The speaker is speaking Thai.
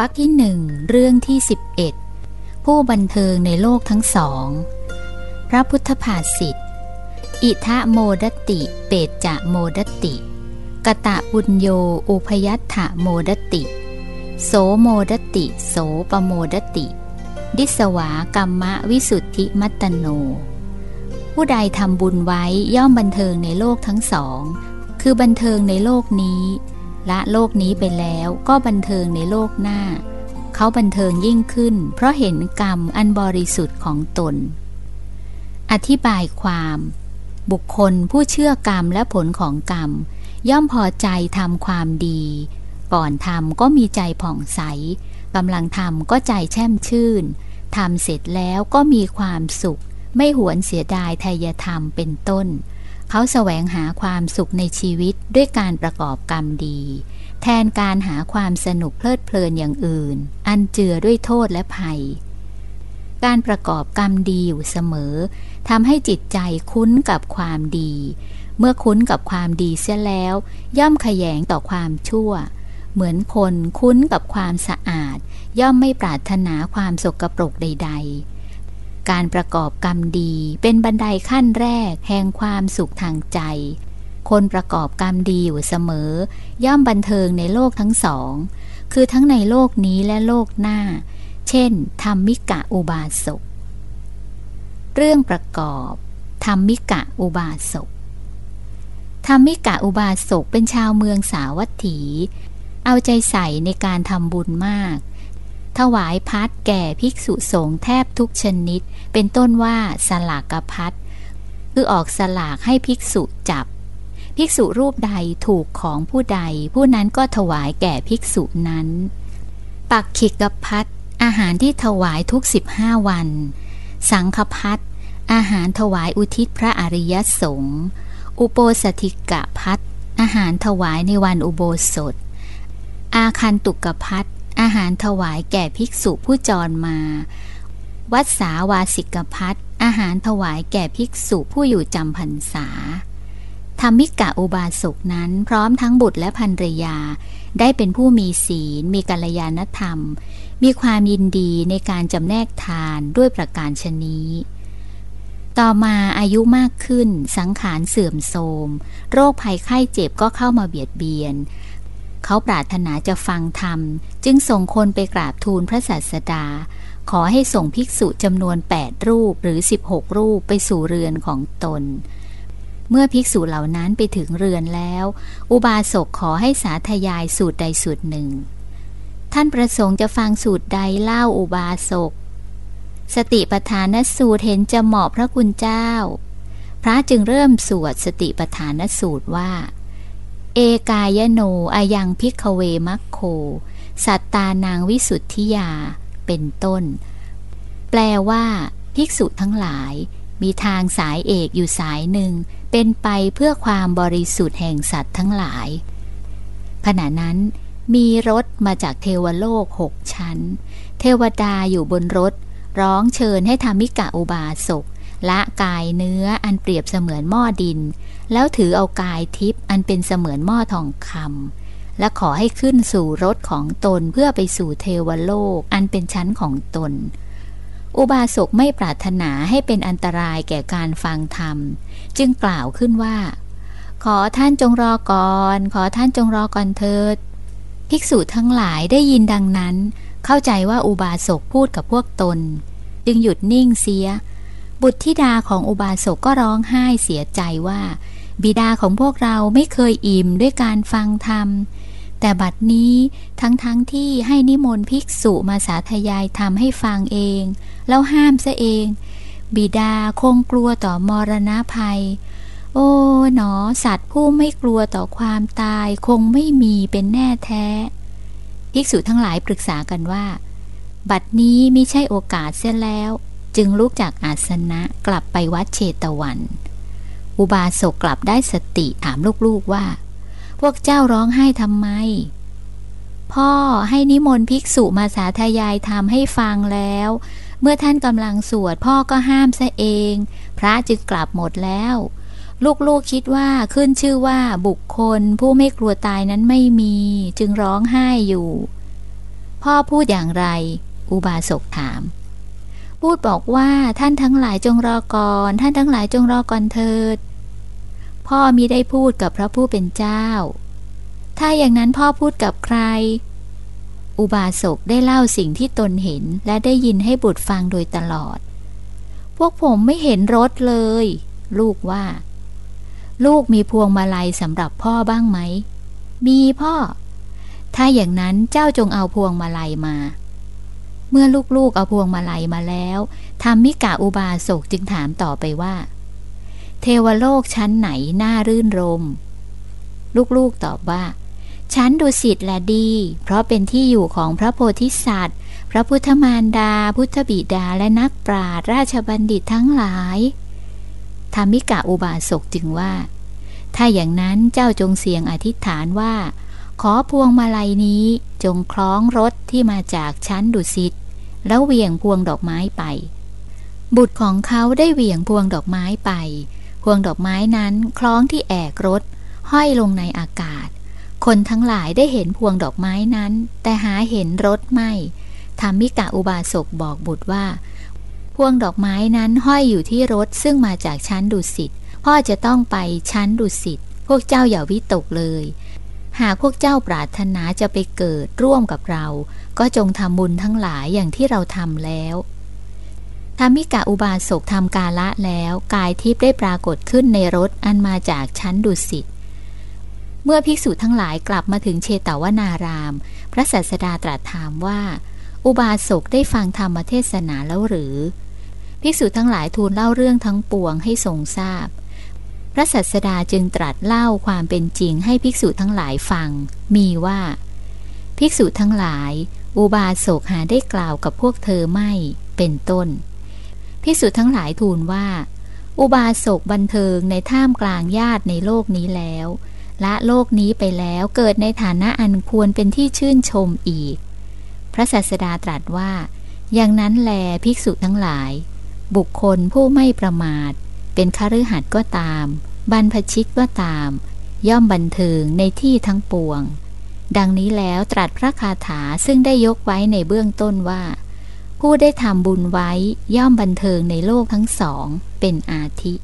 รคที่หนึ่งเรื่องที่ 11 ผู้บันเทิงในโลกทั้งสอง พระพุทธภาษิตอิทะโมดติ เปตจะโมดติ กะตะบุญโย อุพยัตถะโมดติ โสโมดติ โสปโมดติ ดิสวากรรมะวิสุทธิมัตโน ผู้ใดทำบุญไว้ย่อมบันเทิงในโลกทั้งสอง คือบันเทิงในโลกนี้ ละโลกนี้ไปแล้วก็บันเทิงในโลกหน้า เขาบันเทิงยิ่งขึ้น เพราะเห็นกรรมอันบริสุทธิ์ของตน อธิบายความ บุคคลผู้เชื่อกรรมและผลของกรรม ย่อมพอใจทำความดี ก่อนทำก็มีใจผ่องใสกำลังทำก็ใจแช่มชื่นทำเสร็จแล้วก็มีความสุข ไม่หวนเสียดายทายธรรมเป็นต้น เขาแสวงหาความสุขในชีวิตด้วยการประกอบกรรมดี แทนการหาความสนุกเพลิดเพลินอย่างอื่น อันเจือด้วยโทษและภัย การประกอบกรรมดีอยู่เสมอทำให้จิตใจคุ้นกับความดี เมื่อคุ้นกับความดีเสียแล้ว ย่อมขยงต่อความชั่ว เหมือนคนคุ้นกับความสะอาด ย่อมไม่ปรารถนาความสกรปรกใด ๆ การประกอบกรรมดีเป็นบันไดขั้นแรกแห่งความสุขทางใจ คนประกอบกรรมดีอยู่เสมอ ย่อมบันเทิงในโลกทั้งสอง คือทั้งในโลกนี้และโลกหน้า เช่นธรรมิกะอุบาสก เรื่องประกอบธรรมิกะอุบาสกธรรมิกะอุบาสกเป็นชาวเมืองสาวัตถี เอาใจใส่ในการทำบุญมาก ถวายพัดแก่ภิกษุสงฆ์แทบทุกชนิด เป็นต้นว่าสลากพัดคือออกสลากให้ภิกษุจับ ภิกษุรูปใดถูกของผู้ใด ผู้นั้นก็ถวายแก่ภิกษุนั้น ปักขิกพัดอาหารที่ถวายทุกสิบห้าวัน สังฆพัดอาหารถวายอุทิศพระอริยสงฆ์อุโปสถิกะพัดอาหารถวายในวันอุโบสถ อาคันตุกพัด อาหารถวายแก่ภิกษุผู้จรมา วัดสาวาสิกพัทอาหารถวายแก่ภิกษุผู้อยู่จำพรรษาธรรมิกะอุบาสกนั้นพร้อมทั้งบุตรและภรรยา ได้เป็นผู้มีศีล มีกัลยาณธรรม มีความยินดีในการจำแนกทานด้วยประการชนี้ ต่อมาอายุมากขึ้นสังขารเสื่อมโทรม โรคภัยไข้เจ็บก็เข้ามาเบียดเบียน เขาปรารถนาจะฟังธรรม จึงส่งคนไปกราบทูลพระศาสดา ขอให้ส่งภิกษุจำนวน 8 รูปหรือ 16 รูปไปสู่เรือนของตน เมื่อภิกษุเหล่านั้นไปถึงเรือนแล้ว อุบาสกขอให้สาธยายสูตรใดสูตรหนึ่ง ท่านประสงค์จะฟังสูตรใดเล่าอุบาสก สติปทานสูตรเห็นจะเหมาะพระคุณเจ้า พระจึงเริ่มสวดสติปทานสูตรว่า เอกายโนอายังพิกเวมัคโค สัตตานางวิสุทธิยา เป็นต้น แปลว่า ภิกษุทั้งหลาย มีทางสายเอกอยู่สายหนึ่ง เป็นไปเพื่อความบริสุทธิ์แห่งสัตว์ทั้งหลาย ขณะนั้น มีรถมาจากเทวโลกหกชั้น เทวดาอยู่บนรถ ร้องเชิญให้ทำมิกะอุบาสก ละกายเนื้ออันเปรียบเสมือนหม้อดิน แล้วถือเอากายทิพย์อันเป็นเสมือนหม้อทองคำและขอให้ขึ้นสู่รถของตนเพื่อไปสู่เทวโลกอันเป็นชั้นของตน อุบาสกไม่ปรารถนาให้เป็นอันตรายแก่การฟังธรรม จึงกล่าวขึ้นว่า ขอท่านจงรอก่อน ขอท่านจงรอก่อนเถิด ภิกษุทั้งหลายได้ยินดังนั้น เข้าใจว่าอุบาสกพูดกับพวกตน จึงหยุดนิ่งเสีย บุตรธิดาของอุบาสกก็ร้องไห้เสียใจว่า บิดาของพวกเราไม่เคยอิ่มด้วยการฟังธรรม แต่บัดนี้ทั้งๆทที่ให้นิมนต์ภิกษุมาสาธยายธรรมให้ฟังเอง แล้วห้ามซะเอง บิดาคงกลัวต่อมรณะภัย โอ้หนอ สัตว์ผู้ไม่กลัวต่อความตายคงไม่มีเป็นแน่แท้ ภิกษุทั้งหลายปรึกษากันว่า บัดนี้ไม่ใช่โอกาสเสียแล้ว จึงลุกจากอาสนะกลับไปวัดเชตวัน อุบาสกกลับได้สติถามลูกๆว่า พวกเจ้าร้องไห้ทำไม พ่อให้นิมนต์ภิกษุมาสาธยายธรรมให้ฟังแล้ว เมื่อท่านกำลังสวดพ่อก็ห้ามซะเอง พระจึงกลับหมดแล้ว ลูกๆคิดว่าขึ้นชื่อว่าบุคคลผู้ไม่กลัวตายนั้นไม่มี จึงร้องไห้อยู่ พ่อพูดอย่างไร อุบาสกถาม พูดบอกว่าท่านทั้งหลายจงรอก่อน ท่านทั้งหลายจงรอก่อนเถิด พ่อมิได้พูดกับพระผู้เป็นเจ้า ถ้าอย่างนั้นพ่อพูดกับใคร อุบาสกได้เล่าสิ่งที่ตนเห็นและได้ยินให้บุตรฟังโดยตลอด พวกผมไม่เห็นรถเลย ลูกว่า ลูกมีพวงมาลัยสำหรับพ่อบ้างไหม มีพ่อ ถ้าอย่างนั้นเจ้าจงเอาพวงมาลัยมา เมื่อลูกๆเอาพวงมาลัยมาแล้วธรรมิกาอุบาสกจึงถามต่อไปว่า เทวโลกชั้นไหนน่ารื่นรม ลูกๆตอบว่า ชั้นดุสิตแหละดี เพราะเป็นที่อยู่ของพระโพธิสัตว์ พระพุทธมารดา พุทธบิดาและนักปราชญ์ราชบัณฑิตทั้งหลายธรรมิกาอุบาสกจึงว่า ถ้าอย่างนั้นเจ้าจงเสียงอธิษฐานว่า ขอพวงมาลัยนี้จงคล้องรถที่มาจากชั้นดุสิต แล้วเหวี่ยงพวงดอกไม้ไป บุตรของเขาได้เหวี่ยงพวงดอกไม้ไป พวงดอกไม้นั้นคล้องที่แอกรถ ห้อยลงในอากาศ คนทั้งหลายได้เห็นพวงดอกไม้นั้น แต่หาเห็นรถไม่ธรรมิกะอุบาสกบอกบุตรว่า พวงดอกไม้นั้นห้อยอยู่ที่รถซึ่งมาจากชั้นดุสิตพ่อจะต้องไปชั้นดุสิตพวกเจ้าอย่าวิตกเลย หากพวกเจ้าปรารถนาจะไปเกิดร่วมกับเรา ก็จงทำบุญทั้งหลายอย่างที่เราทำแล้วธรรมิกะอุบาสกทำกาละแล้วกายทิพย์ได้ปรากฏขึ้นในรถอันมาจากชั้นดุสิตเมื่อภิกษุทั้งหลายกลับมาถึงเชตวนาราม พระศาสดาตรัสถามว่า อุบาสกได้ฟังธรรมเทศนาแล้วหรือ ภิกษุทั้งหลายทูลเล่าเรื่องทั้งปวงให้ทรงทราบ พระศาสดาจึงตรัสเล่าความเป็นจริงให้ภิกษุทั้งหลายฟัง มีว่า ภิกษุทั้งหลาย อุบาสกหาได้กล่าวกับพวกเธอไม่เป็นต้นภิกษุทั้งหลายทูลว่า อุบาสกบันเทิงในท่ามกลางญาติในโลกนี้แล้วละโลกนี้ไปแล้วเกิดในฐานะอันควรเป็นที่ชื่นชมอีก พระศาสดาตรัสว่า อย่างนั้นแลภิกษุทั้งหลาย บุคคลผู้ไม่ประมาท เป็นคฤหัสถ์ก็ตาม บรรพชิตก็ตาม ย่อมบันเทิงในที่ทั้งปวง ดังนี้แล้วตรัสพระคาถาซึ่งได้ยกไว้ในเบื้องต้นว่า ผู้ได้ทำบุญไว้ย่อมบันเทิงในโลกทั้งสองเป็นอาทิ